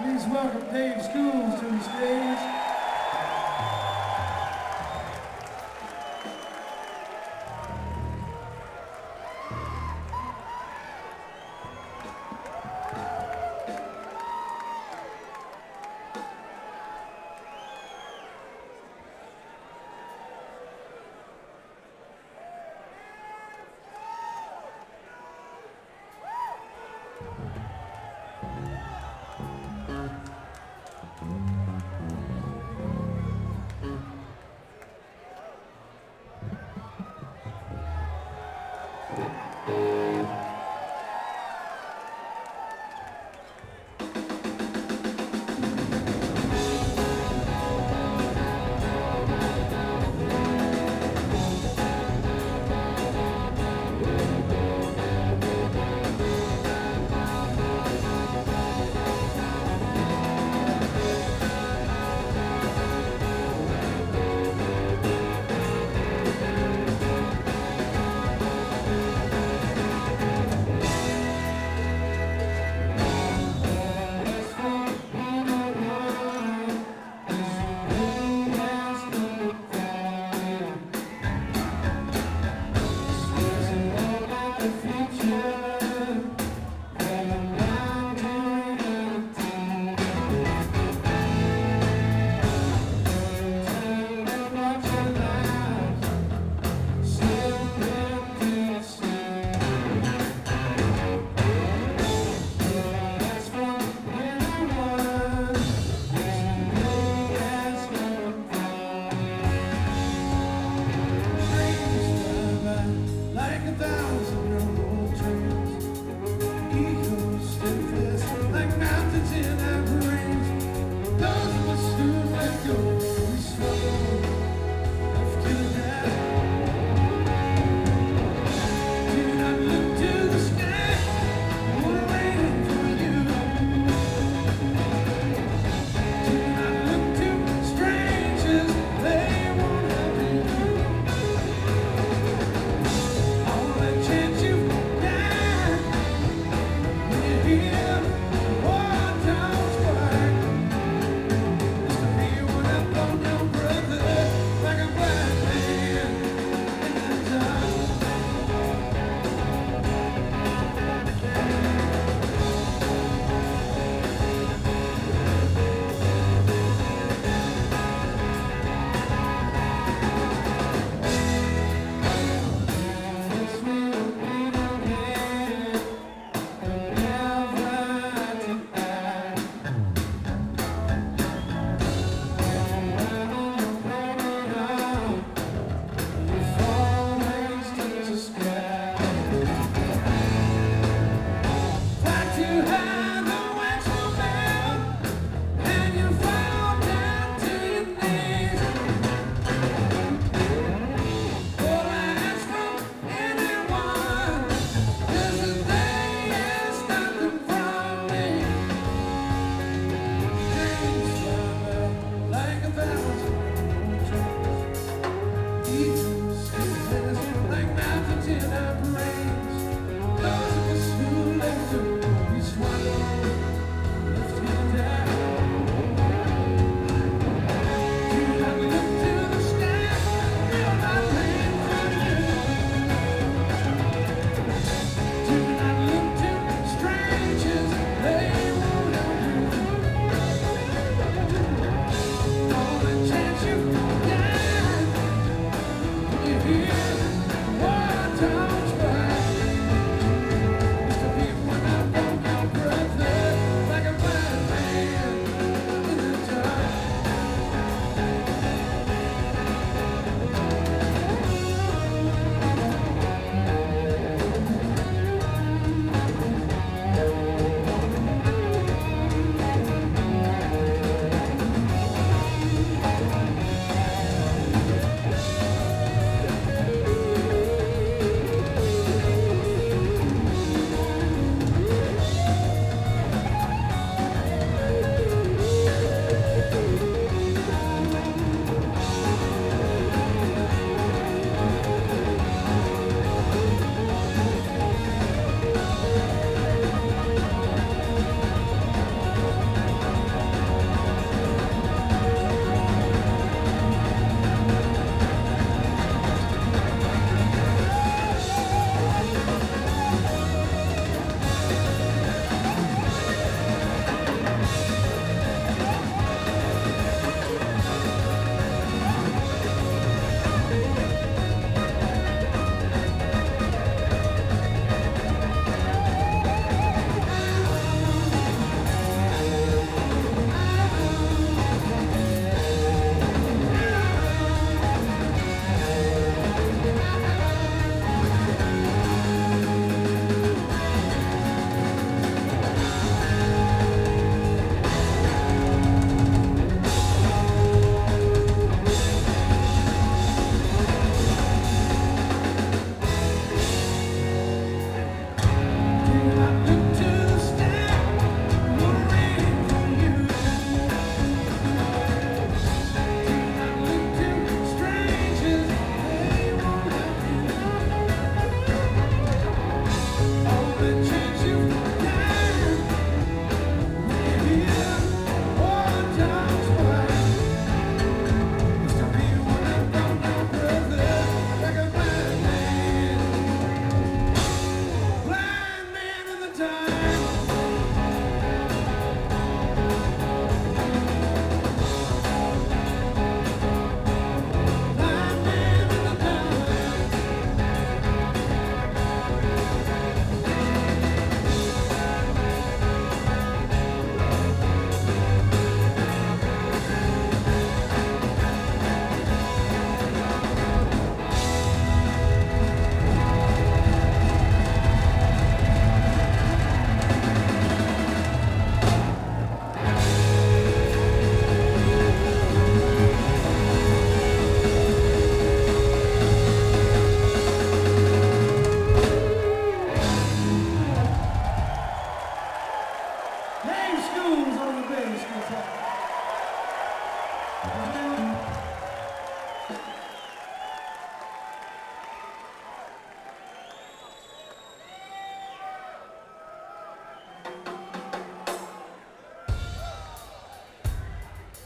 Please welcome Dave Schools to the stage.